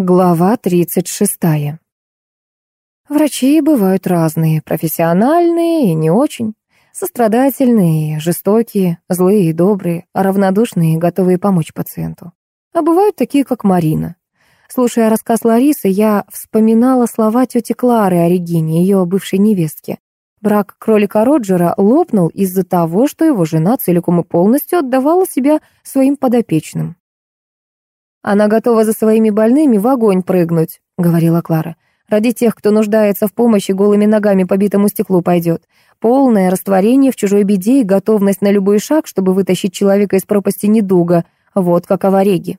Глава 36. Врачи бывают разные, профессиональные и не очень, сострадательные, жестокие, злые и добрые, равнодушные и готовые помочь пациенту. А бывают такие, как Марина. Слушая рассказ Ларисы, я вспоминала слова тети Клары о Регине, ее бывшей невестке. Брак кролика Роджера лопнул из-за того, что его жена целиком и полностью отдавала себя своим подопечным. «Она готова за своими больными в огонь прыгнуть», — говорила Клара. «Ради тех, кто нуждается в помощи, голыми ногами по битому стеклу пойдет. Полное растворение в чужой беде и готовность на любой шаг, чтобы вытащить человека из пропасти недуга. Вот как авареги».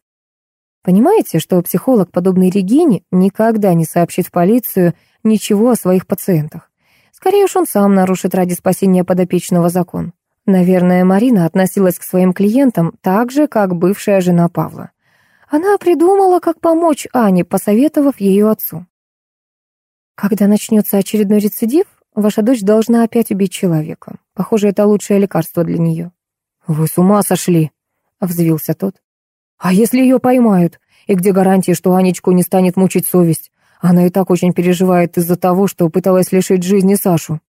Понимаете, что психолог, подобный Регине, никогда не сообщит в полицию ничего о своих пациентах? Скорее уж он сам нарушит ради спасения подопечного закон. Наверное, Марина относилась к своим клиентам так же, как бывшая жена Павла. Она придумала, как помочь Ане, посоветовав ее отцу. Когда начнется очередной рецидив, ваша дочь должна опять убить человека. Похоже, это лучшее лекарство для нее. «Вы с ума сошли!» — взвился тот. «А если ее поймают? И где гарантии, что Анечку не станет мучить совесть? Она и так очень переживает из-за того, что пыталась лишить жизни Сашу».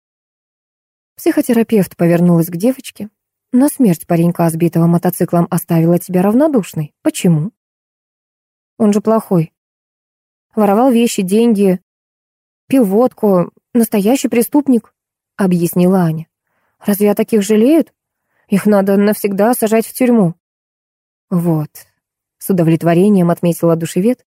Психотерапевт повернулась к девочке. «На смерть паренька, сбитого мотоциклом, оставила тебя равнодушной. Почему?» Он же плохой. Воровал вещи, деньги, пил водку. Настоящий преступник, объяснила Аня. Разве о таких жалеют? Их надо навсегда сажать в тюрьму. Вот. С удовлетворением отметила душевед.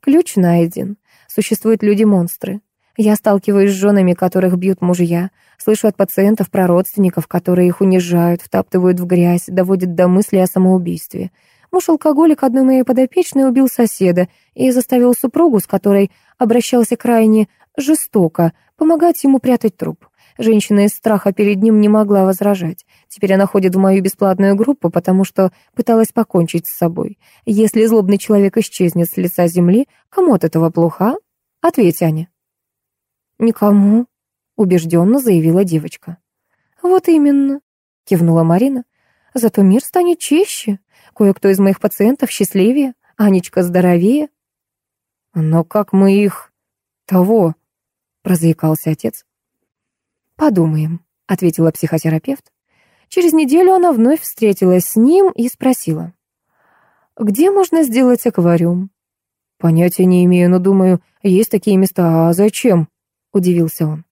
Ключ найден. Существуют люди-монстры. Я сталкиваюсь с женами, которых бьют мужья, слышу от пациентов про родственников, которые их унижают, втаптывают в грязь, доводят до мысли о самоубийстве. Муж-алкоголик одной моей подопечной убил соседа и заставил супругу, с которой обращался крайне жестоко, помогать ему прятать труп. Женщина из страха перед ним не могла возражать. Теперь она ходит в мою бесплатную группу, потому что пыталась покончить с собой. Если злобный человек исчезнет с лица земли, кому от этого плохо? Ответь, Аня. «Никому», — убежденно заявила девочка. «Вот именно», — кивнула Марина. «Зато мир станет чище. Кое-кто из моих пациентов счастливее, Анечка здоровее. Но как мы их... того? Прозаикался отец. Подумаем, ответила психотерапевт. Через неделю она вновь встретилась с ним и спросила. «Где можно сделать аквариум?» «Понятия не имею, но думаю, есть такие места, а зачем?» — удивился он.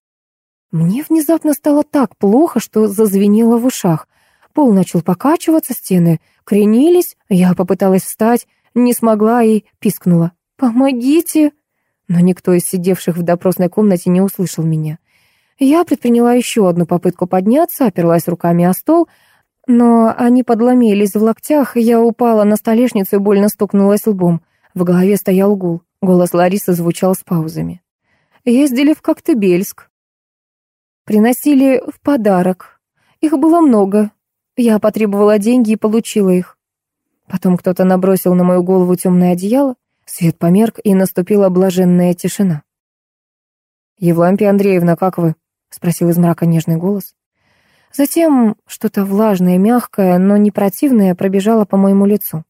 Мне внезапно стало так плохо, что зазвенело в ушах. Пол начал покачиваться, стены кренились. Я попыталась встать, не смогла и пискнула. «Помогите!» Но никто из сидевших в допросной комнате не услышал меня. Я предприняла еще одну попытку подняться, оперлась руками о стол, но они подломились в локтях, я упала на столешницу и больно стукнулась лбом. В голове стоял гул. Голос Ларисы звучал с паузами. Ездили в Коктебельск. Приносили в подарок. Их было много, я потребовала деньги и получила их. Потом кто-то набросил на мою голову темное одеяло, свет померк, и наступила блаженная тишина. «Евлампия Андреевна, как вы?» — спросил из мрака нежный голос. Затем что-то влажное, мягкое, но не противное пробежало по моему лицу.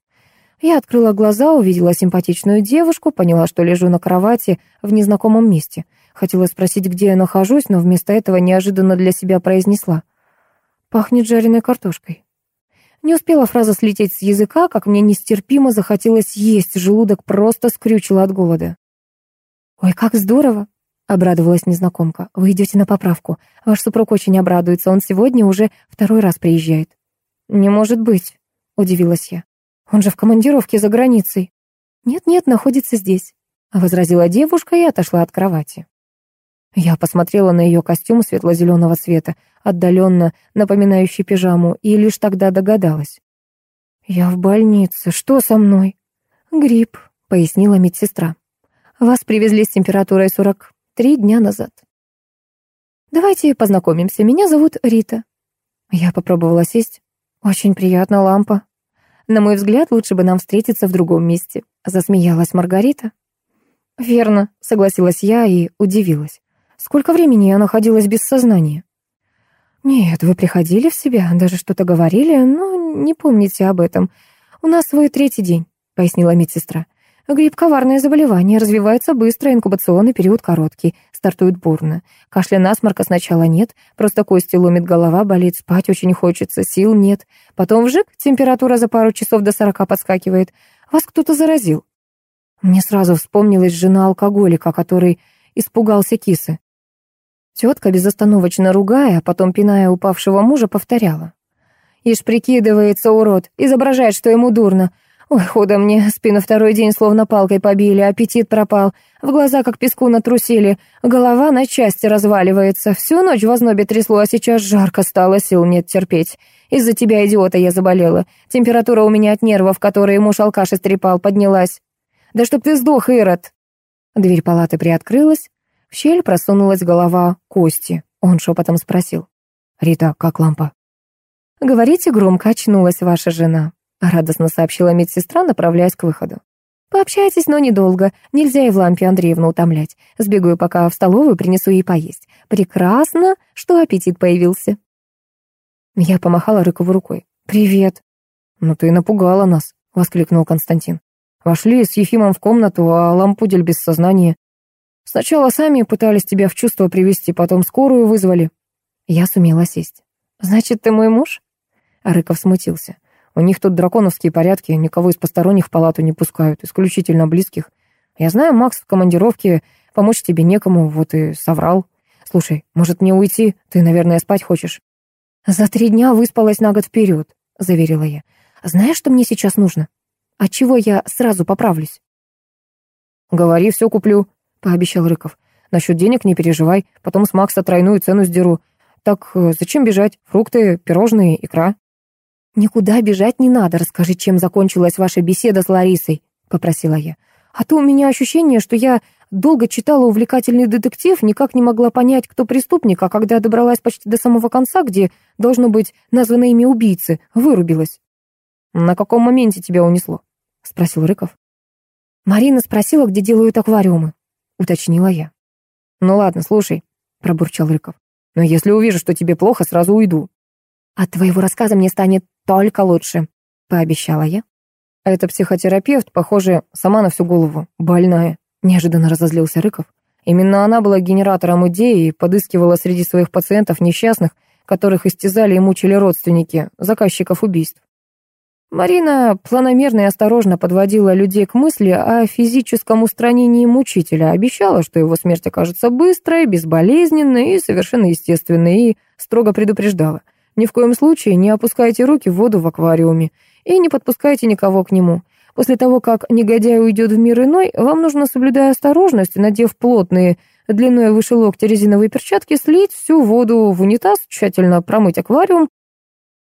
Я открыла глаза, увидела симпатичную девушку, поняла, что лежу на кровати в незнакомом месте. Хотела спросить, где я нахожусь, но вместо этого неожиданно для себя произнесла. Пахнет жареной картошкой. Не успела фраза слететь с языка, как мне нестерпимо захотелось есть, желудок просто скрючило от голода. «Ой, как здорово!» — обрадовалась незнакомка. «Вы идете на поправку. Ваш супруг очень обрадуется, он сегодня уже второй раз приезжает». «Не может быть», — удивилась я. «Он же в командировке за границей». «Нет-нет, находится здесь», — возразила девушка и отошла от кровати. Я посмотрела на ее костюм светло-зеленого цвета, отдаленно напоминающий пижаму, и лишь тогда догадалась. «Я в больнице. Что со мной?» «Грипп», — пояснила медсестра. «Вас привезли с температурой 43 дня назад». «Давайте познакомимся. Меня зовут Рита». Я попробовала сесть. «Очень приятно, лампа». «На мой взгляд, лучше бы нам встретиться в другом месте», — засмеялась Маргарита. «Верно», — согласилась я и удивилась. Сколько времени я находилась без сознания? Нет, вы приходили в себя, даже что-то говорили, но не помните об этом. У нас свой третий день, пояснила медсестра. Грипп — коварное заболевание, развивается быстро, инкубационный период короткий, стартует бурно. Кашля насморка сначала нет, просто кости ломит, голова болит, спать очень хочется, сил нет. Потом вжик, температура за пару часов до сорока подскакивает. Вас кто-то заразил. Мне сразу вспомнилась жена алкоголика, который испугался кисы. Тетка, безостановочно ругая, а потом пиная упавшего мужа, повторяла. «Ишь, прикидывается, урод, изображает, что ему дурно. Ой, худо мне, спину второй день словно палкой побили, аппетит пропал, в глаза как песку натрусили, голова на части разваливается, всю ночь в ознобе трясло, а сейчас жарко стало, сил нет терпеть. Из-за тебя, идиота, я заболела. Температура у меня от нервов, которые муж алкаш истрепал, поднялась. Да чтоб ты сдох, Ирод!» Дверь палаты приоткрылась, в щель просунулась голова Кости. Он шепотом спросил. «Рита, как лампа?» «Говорите громко, очнулась ваша жена». Радостно сообщила медсестра, направляясь к выходу. «Пообщайтесь, но недолго. Нельзя и в лампе Андреевну утомлять. Сбегаю пока в столовую, принесу ей поесть. Прекрасно, что аппетит появился». Я помахала Рыкову рукой. «Привет». «Ну ты напугала нас», — воскликнул Константин. «Вошли с Ефимом в комнату, а лампудель без сознания. Сначала сами пытались тебя в чувство привести, потом скорую вызвали». Я сумела сесть. «Значит, ты мой муж?» Рыков смутился. У них тут драконовские порядки, никого из посторонних в палату не пускают, исключительно близких. Я знаю, Макс в командировке, помочь тебе некому, вот и соврал. Слушай, может мне уйти? Ты, наверное, спать хочешь?» «За три дня выспалась на год вперед», — заверила я. «Знаешь, что мне сейчас нужно? Отчего я сразу поправлюсь?» «Говори, все куплю», — пообещал Рыков. «Насчет денег не переживай, потом с Макса тройную цену сдеру. Так э, зачем бежать? Фрукты, пирожные, икра». «Никуда бежать не надо, расскажи, чем закончилась ваша беседа с Ларисой», — попросила я. «А то у меня ощущение, что я долго читала увлекательный детектив, никак не могла понять, кто преступник, а когда добралась почти до самого конца, где должно быть названо имя убийцы, вырубилась». «На каком моменте тебя унесло?» — спросил Рыков. «Марина спросила, где делают аквариумы», — уточнила я. «Ну ладно, слушай», — пробурчал Рыков. «Но если увижу, что тебе плохо, сразу уйду». «От твоего рассказа мне станет только лучше», — пообещала я. А это психотерапевт, похоже, сама на всю голову, больная. Неожиданно разозлился Рыков. Именно она была генератором идеи и подыскивала среди своих пациентов несчастных, которых истязали и мучили родственники, заказчиков убийств. Марина планомерно и осторожно подводила людей к мысли о физическом устранении мучителя, обещала, что его смерть окажется быстрой, безболезненной и совершенно естественной, и строго предупреждала. Ни в коем случае не опускайте руки в воду в аквариуме и не подпускайте никого к нему. После того, как негодяй уйдет в мир иной, вам нужно, соблюдая осторожность, надев плотные, длиной выше локтя резиновые перчатки, слить всю воду в унитаз, тщательно промыть аквариум,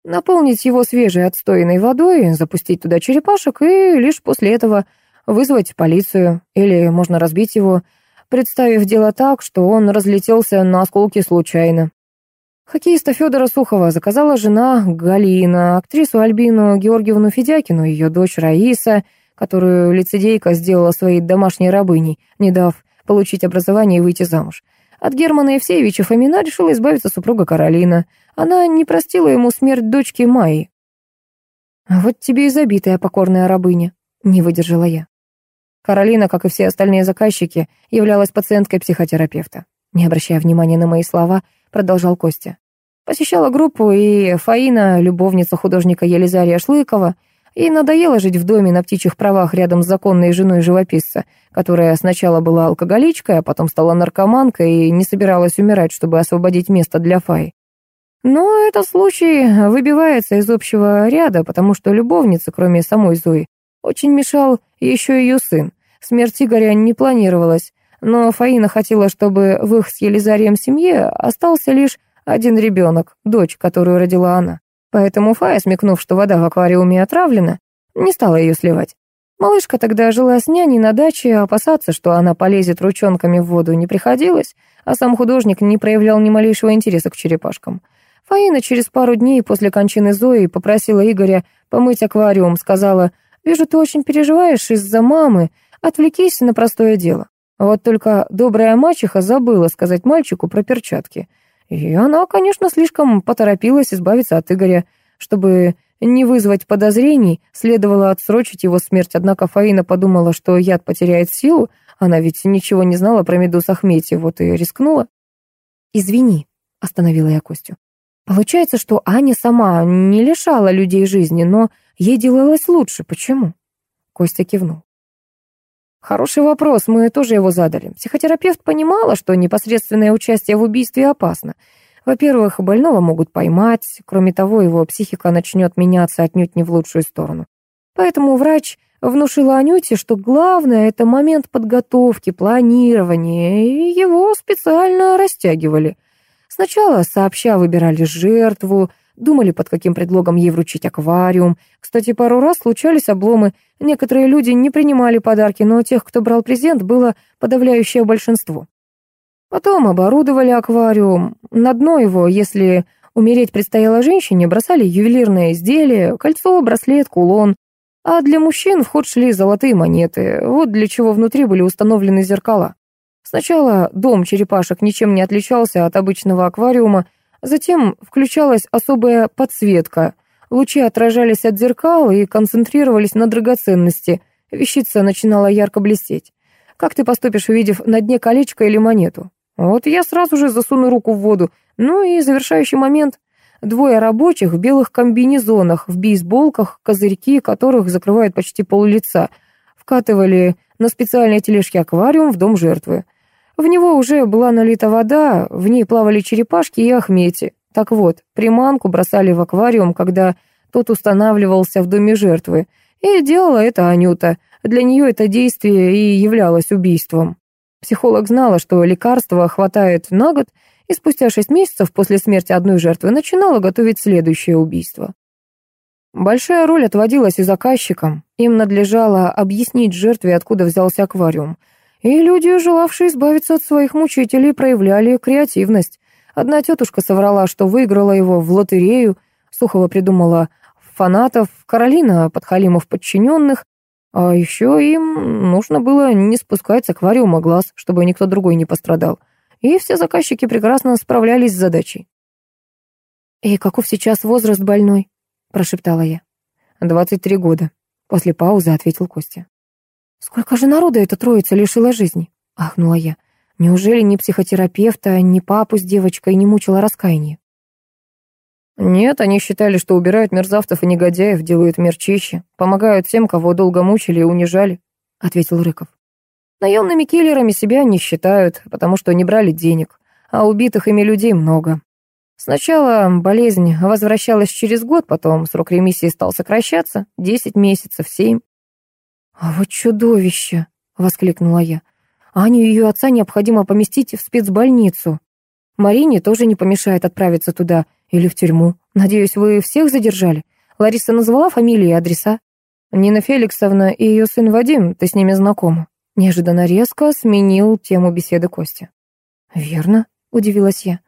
наполнить его свежей отстойной водой, запустить туда черепашек и лишь после этого вызвать полицию, или можно разбить его, представив дело так, что он разлетелся на осколки случайно. Хоккеиста Федора Сухова заказала жена Галина, актрису Альбину Георгиевну Федякину, ее дочь Раиса, которую лицедейка сделала своей домашней рабыней, не дав получить образование и выйти замуж. От Германа Евсеевича Фомина решила избавиться супруга Каролина. Она не простила ему смерть дочки Майи. «А «Вот тебе и забитая покорная рабыня», — не выдержала я. Каролина, как и все остальные заказчики, являлась пациенткой психотерапевта. Не обращая внимания на мои слова, продолжал Костя. Посещала группу и Фаина, любовница художника Елизария Шлыкова. Ей надоело жить в доме на птичьих правах рядом с законной женой живописца, которая сначала была алкоголичкой, а потом стала наркоманкой и не собиралась умирать, чтобы освободить место для Фаи. Но этот случай выбивается из общего ряда, потому что любовница, кроме самой Зои, очень мешал еще ее сын. Смерть Игоря не планировалась, но Фаина хотела, чтобы в их с Елизарием семье остался лишь один ребенок, дочь, которую родила она. Поэтому Фая, смекнув, что вода в аквариуме отравлена, не стала ее сливать. Малышка тогда жила с няней на даче, опасаться, что она полезет ручонками в воду, не приходилось, а сам художник не проявлял ни малейшего интереса к черепашкам. Фаина через пару дней после кончины Зои попросила Игоря помыть аквариум, сказала, «Вижу, ты очень переживаешь из-за мамы, отвлекись на простое дело». Вот только добрая мачеха забыла сказать мальчику про перчатки — и она, конечно, слишком поторопилась избавиться от Игоря, чтобы не вызвать подозрений, следовало отсрочить его смерть, однако Фаина подумала, что яд потеряет силу, она ведь ничего не знала про медуз Ахмети, вот и рискнула. «Извини», — остановила я Костю. «Получается, что Аня сама не лишала людей жизни, но ей делалось лучше. Почему?» Костя кивнул. Хороший вопрос, мы тоже его задали. Психотерапевт понимала, что непосредственное участие в убийстве опасно. Во-первых, больного могут поймать, кроме того, его психика начнет меняться отнюдь не в лучшую сторону. Поэтому врач внушила Анюте, что главное — это момент подготовки, планирования, и его специально растягивали. Сначала сообща выбирали жертву, думали, под каким предлогом ей вручить аквариум. Кстати, пару раз случались обломы. Некоторые люди не принимали подарки, но тех, кто брал презент, было подавляющее большинство. Потом оборудовали аквариум. На дно его, если умереть предстояло женщине, бросали ювелирные изделия, кольцо, браслет, кулон. А для мужчин в ход шли золотые монеты. Вот для чего внутри были установлены зеркала. Сначала дом черепашек ничем не отличался от обычного аквариума, затем включалась особая подсветка. Лучи отражались от зеркал и концентрировались на драгоценности. Вещица начинала ярко блестеть. Как ты поступишь, увидев на дне колечко или монету? Вот я сразу же засуну руку в воду. Ну и завершающий момент. Двое рабочих в белых комбинезонах, в бейсболках, козырьки которых закрывают почти пол лица, вкатывали на специальной тележке аквариум в дом жертвы. В него уже была налита вода, в ней плавали черепашки и ахмети. Так вот, приманку бросали в аквариум, когда тот устанавливался в доме жертвы. И делала это Анюта. Для нее это действие и являлось убийством. Психолог знала, что лекарства хватает на год, и спустя шесть месяцев после смерти одной жертвы начинала готовить следующее убийство. Большая роль отводилась и заказчикам. Им надлежало объяснить жертве, откуда взялся аквариум. И люди, желавшие избавиться от своих мучителей, проявляли креативность. Одна тетушка соврала, что выиграла его в лотерею, Сухова придумала фанатов, Каролина подхалимов подчиненных, а еще им нужно было не спускать с аквариума глаз, чтобы никто другой не пострадал и все заказчики прекрасно справлялись с задачей. «И каков сейчас возраст больной?» — прошептала я. «Двадцать три года», — после паузы ответил Костя. «Сколько же народа эта троица лишила жизни?» — ахнула я. «Неужели ни психотерапевта, ни папу с девочкой не мучила раскаяние?» «Нет, они считали, что убирают мерзавцев и негодяев, делают мир чище, помогают тем, кого долго мучили и унижали», — ответил Рыков. Наемными киллерами себя не считают, потому что не брали денег, а убитых ими людей много. Сначала болезнь возвращалась через год, потом срок ремиссии стал сокращаться, 10 месяцев, 7. «А вот чудовище!» — воскликнула я. «Аню и ее отца необходимо поместить в спецбольницу. Марине тоже не помешает отправиться туда или в тюрьму. Надеюсь, вы всех задержали? Лариса назвала фамилии и адреса?» «Нина Феликсовна и ее сын Вадим, ты с ними знакома?» Неожиданно резко сменил тему беседы Костя. «Верно», — удивилась я.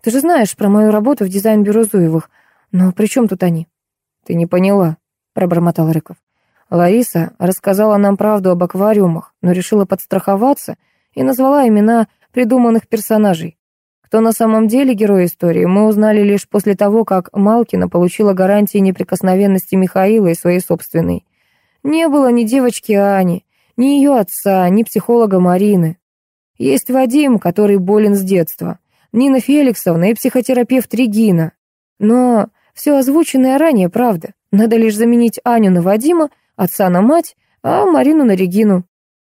«Ты же знаешь про мою работу в дизайн-бюро Зуевых. Но при чем тут они?» «Ты не поняла», — пробормотал Рыков. Лариса рассказала нам правду об аквариумах, но решила подстраховаться и назвала имена придуманных персонажей. Кто на самом деле герой истории, мы узнали лишь после того, как Малкина получила гарантии неприкосновенности Михаила и своей собственной. Не было ни девочки Ани, ни ее отца, ни психолога Марины. Есть Вадим, который болен с детства. Нина Феликсовна и психотерапевт Регина. Но все озвученное ранее правда. Надо лишь заменить Аню на Вадима, отца на мать, а Марину на Регину.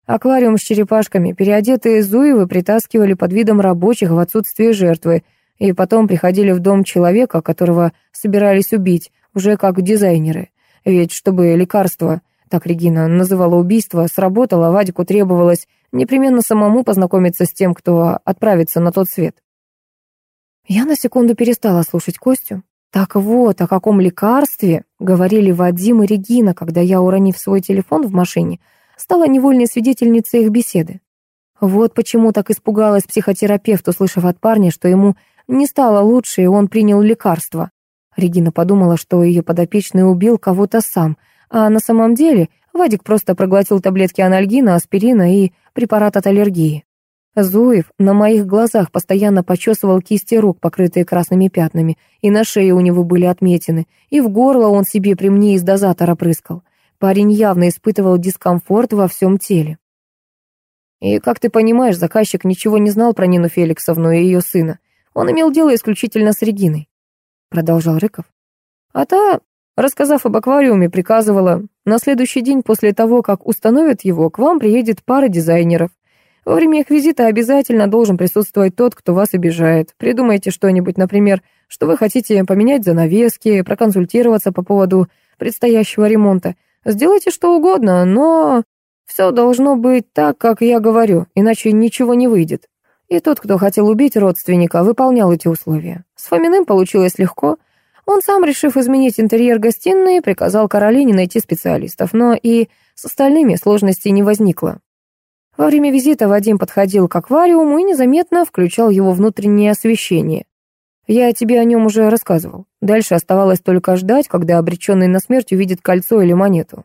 Аквариум с черепашками, переодетые Зуевы притаскивали под видом рабочих в отсутствие жертвы, и потом приходили в дом человека, которого собирались убить, уже как дизайнеры. Ведь чтобы лекарство так Регина называла убийство, сработало, Вадику требовалось непременно самому познакомиться с тем, кто отправится на тот свет. Я на секунду перестала слушать Костю. Так вот, о каком лекарстве говорили Вадим и Регина, когда я, уронив свой телефон в машине, стала невольной свидетельницей их беседы. Вот почему так испугалась психотерапевт, услышав от парня, что ему не стало лучше, и он принял лекарство. Регина подумала, что ее подопечный убил кого-то сам — а на самом деле Вадик просто проглотил таблетки анальгина, аспирина и препарат от аллергии. Зуев на моих глазах постоянно почесывал кисти рук, покрытые красными пятнами, и на шее у него были отметины, и в горло он себе при мне из дозатора прыскал. Парень явно испытывал дискомфорт во всем теле. И, как ты понимаешь, заказчик ничего не знал про Нину Феликсовну и ее сына. Он имел дело исключительно с Региной, продолжал Рыков. А та, рассказав об аквариуме, приказывала, на следующий день после того, как установят его, к вам приедет пара дизайнеров. Во время их визита обязательно должен присутствовать тот, кто вас обижает. Придумайте что-нибудь, например, что вы хотите поменять занавески, проконсультироваться по поводу предстоящего ремонта. Сделайте что угодно, но все должно быть так, как я говорю, иначе ничего не выйдет. И тот, кто хотел убить родственника, выполнял эти условия. С Фоминым получилось легко. Он сам, решив изменить интерьер гостиной, приказал Каролине найти специалистов, но и с остальными сложностей не возникло. Во время визита Вадим подходил к аквариуму и незаметно включал его внутреннее освещение. Я тебе о нем уже рассказывал. Дальше оставалось только ждать, когда обреченный на смерть увидит кольцо или монету.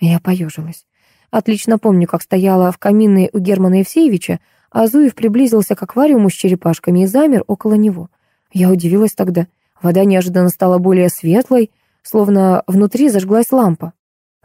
Я поежилась. Отлично помню, как стояла в каминной у Германа Евсеевича, а Зуев приблизился к аквариуму с черепашками и замер около него. Я удивилась тогда. Вода неожиданно стала более светлой, словно внутри зажглась лампа.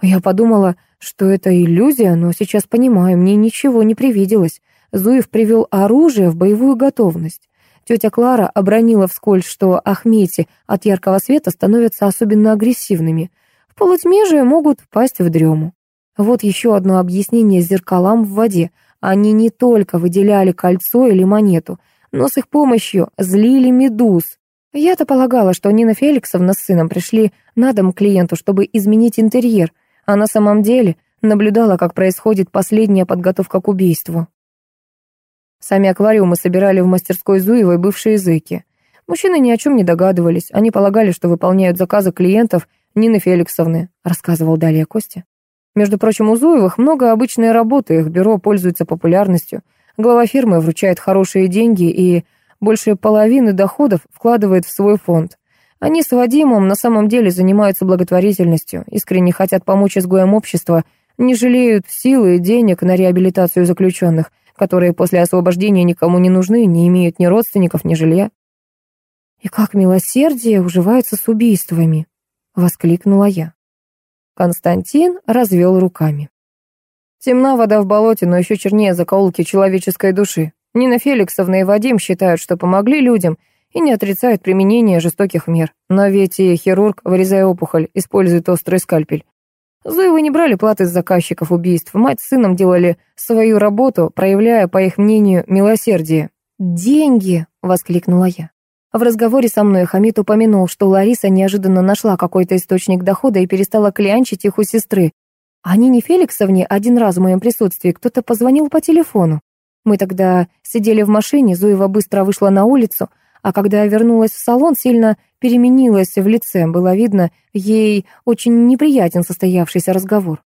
Я подумала, что это иллюзия, но сейчас понимаю, мне ничего не привиделось. Зуев привел оружие в боевую готовность. Тетя Клара обронила вскользь, что Ахмети от яркого света становятся особенно агрессивными. В полутьме же могут впасть в дрему. Вот еще одно объяснение зеркалам в воде. Они не только выделяли кольцо или монету, но с их помощью злили медуз. Я-то полагала, что Нина Феликсовна с сыном пришли на дом клиенту, чтобы изменить интерьер, а на самом деле наблюдала, как происходит последняя подготовка к убийству. Сами аквариумы собирали в мастерской Зуевой бывшие языки. Мужчины ни о чем не догадывались, они полагали, что выполняют заказы клиентов Нины Феликсовны, рассказывал далее Костя. Между прочим, у Зуевых много обычной работы, их бюро пользуется популярностью. Глава фирмы вручает хорошие деньги и больше половины доходов вкладывает в свой фонд. Они с Вадимом на самом деле занимаются благотворительностью, искренне хотят помочь изгоям общества, не жалеют силы и денег на реабилитацию заключенных, которые после освобождения никому не нужны, не имеют ни родственников, ни жилья. «И как милосердие уживается с убийствами!» — воскликнула я. Константин развел руками. Темна вода в болоте, но еще чернее закоулки человеческой души. Нина Феликсовна и Вадим считают, что помогли людям — и не отрицают применение жестоких мер. Но ведь и хирург, вырезая опухоль, использует острый скальпель. Зуевы не брали платы с заказчиков убийств. Мать с сыном делали свою работу, проявляя, по их мнению, милосердие. «Деньги!» — воскликнула я. В разговоре со мной Хамид упомянул, что Лариса неожиданно нашла какой-то источник дохода и перестала клянчить их у сестры. А Нине Феликсовне один раз в моем присутствии кто-то позвонил по телефону. Мы тогда сидели в машине, Зуева быстро вышла на улицу — а когда я вернулась в салон, сильно переменилась в лице. Было видно, ей очень неприятен состоявшийся разговор.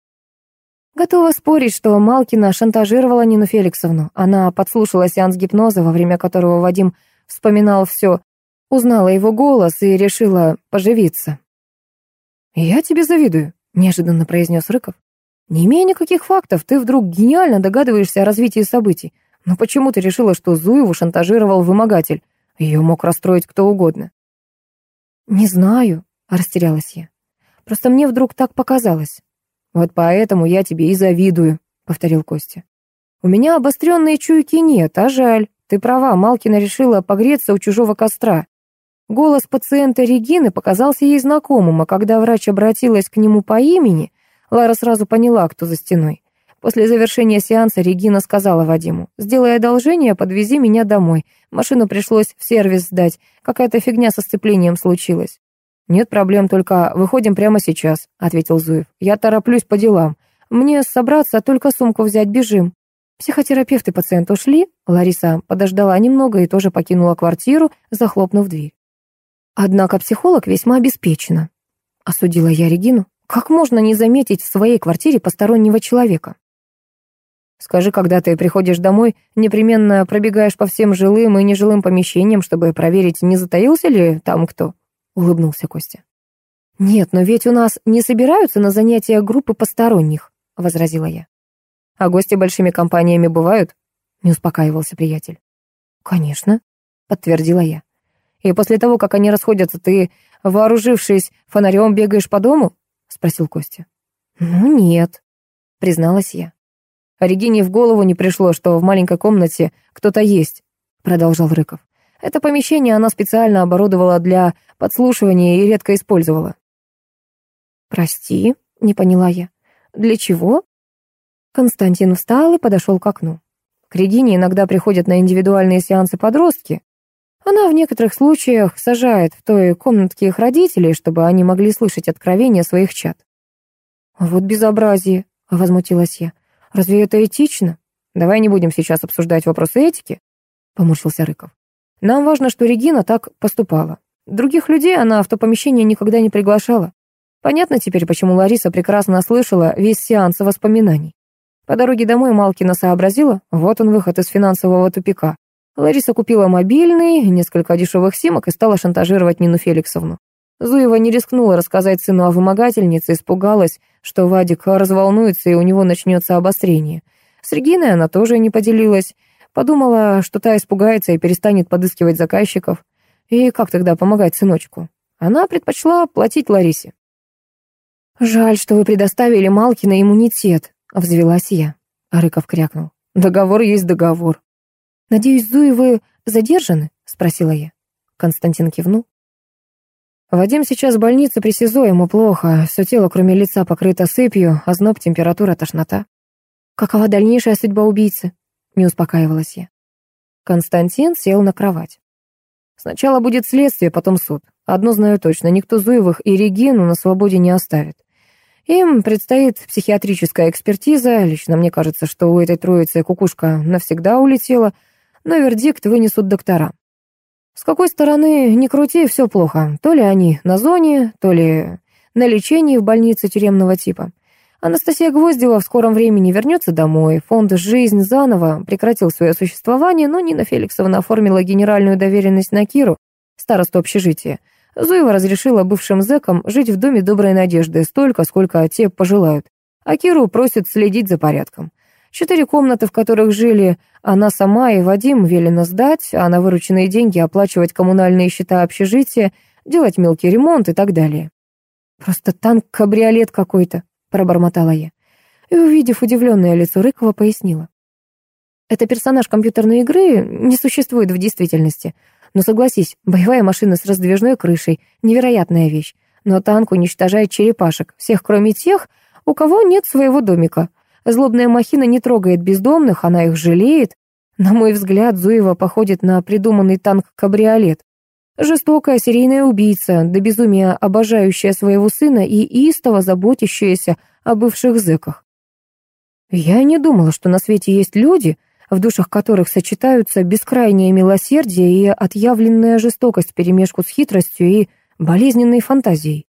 Готова спорить, что Малкина шантажировала Нину Феликсовну. Она подслушала сеанс гипноза, во время которого Вадим вспоминал все, узнала его голос и решила поживиться. «Я тебе завидую», — неожиданно произнес Рыков. «Не имея никаких фактов, ты вдруг гениально догадываешься о развитии событий. Но почему ты решила, что Зуеву шантажировал вымогатель? Ее мог расстроить кто угодно. «Не знаю», — растерялась я. «Просто мне вдруг так показалось». «Вот поэтому я тебе и завидую», — повторил Костя. «У меня обостренные чуйки нет, а жаль. Ты права, Малкина решила погреться у чужого костра. Голос пациента Регины показался ей знакомым, а когда врач обратилась к нему по имени, Лара сразу поняла, кто за стеной. После завершения сеанса Регина сказала Вадиму, «Сделай одолжение, подвези меня домой. Машину пришлось в сервис сдать. Какая-то фигня со сцеплением случилась». «Нет проблем, только выходим прямо сейчас», — ответил Зуев. «Я тороплюсь по делам. Мне собраться, только сумку взять, бежим». Психотерапевт и пациент ушли. Лариса подождала немного и тоже покинула квартиру, захлопнув дверь. Однако психолог весьма обеспечена. Осудила я Регину. Как можно не заметить в своей квартире постороннего человека? Скажи, когда ты приходишь домой, непременно пробегаешь по всем жилым и нежилым помещениям, чтобы проверить, не затаился ли там кто?» — улыбнулся Костя. «Нет, но ведь у нас не собираются на занятия группы посторонних», — возразила я. «А гости большими компаниями бывают?» — не успокаивался приятель. «Конечно», — подтвердила я. «И после того, как они расходятся, ты, вооружившись фонарем, бегаешь по дому?» — спросил Костя. «Ну нет», — призналась я. Регине в голову не пришло, что в маленькой комнате кто-то есть, продолжал Рыков. Это помещение она специально оборудовала для подслушивания и редко использовала. «Прости», — не поняла я. «Для чего?» Константин встал и подошел к окну. К Регине иногда приходят на индивидуальные сеансы подростки. Она в некоторых случаях сажает в той комнатке их родителей, чтобы они могли слышать откровения своих чад. «Вот безобразие», — возмутилась я. Разве это этично? Давай не будем сейчас обсуждать вопросы этики, поморщился Рыков. Нам важно, что Регина так поступала. Других людей она в то помещение никогда не приглашала. Понятно теперь, почему Лариса прекрасно слышала весь сеанс воспоминаний. По дороге домой Малкина сообразила, вот он выход из финансового тупика. Лариса купила мобильный, несколько дешевых симок и стала шантажировать Нину Феликсовну. Зуева не рискнула рассказать сыну о вымогательнице, испугалась, что Вадик разволнуется и у него начнется обострение. С Региной она тоже не поделилась. Подумала, что та испугается и перестанет подыскивать заказчиков. И как тогда помогать сыночку? Она предпочла платить Ларисе. «Жаль, что вы предоставили Малкина иммунитет», — взвелась я. Рыков крякнул. «Договор есть договор». «Надеюсь, Зуевы задержаны?» — спросила я. Константин кивнул. Вадим сейчас в больнице при СИЗО, ему плохо. Все тело, кроме лица, покрыто сыпью, озноб, температура, тошнота. Какова дальнейшая судьба убийцы? Не успокаивалась я. Константин сел на кровать. Сначала будет следствие, потом суд. Одно знаю точно, никто Зуевых и Регину на свободе не оставит. Им предстоит психиатрическая экспертиза. Лично мне кажется, что у этой троицы кукушка навсегда улетела, но вердикт вынесут доктора. С какой стороны не крути, все плохо. То ли они на зоне, то ли на лечении в больнице тюремного типа. Анастасия Гвоздева в скором времени вернется домой. Фонд «Жизнь заново» прекратил свое существование, но Нина Феликсовна оформила генеральную доверенность на Киру, старосту общежития. Зуева разрешила бывшим зэкам жить в доме доброй надежды столько, сколько те пожелают. А Киру просит следить за порядком. Четыре комнаты, в которых жили она сама и Вадим, велено сдать, а на вырученные деньги оплачивать коммунальные счета общежития, делать мелкий ремонт и так далее. «Просто танк-кабриолет какой-то», — пробормотала я. И, увидев удивленное лицо Рыкова, пояснила. «Это персонаж компьютерной игры не существует в действительности. Но согласись, боевая машина с раздвижной крышей — невероятная вещь. Но танк уничтожает черепашек, всех кроме тех, у кого нет своего домика. Злобная махина не трогает бездомных, она их жалеет. На мой взгляд, Зуева походит на придуманный танк-кабриолет. Жестокая серийная убийца, до безумия обожающая своего сына и истово заботящаяся о бывших зэках. Я не думала, что на свете есть люди, в душах которых сочетаются бескрайнее милосердие и отъявленная жестокость вперемешку с хитростью и болезненной фантазией.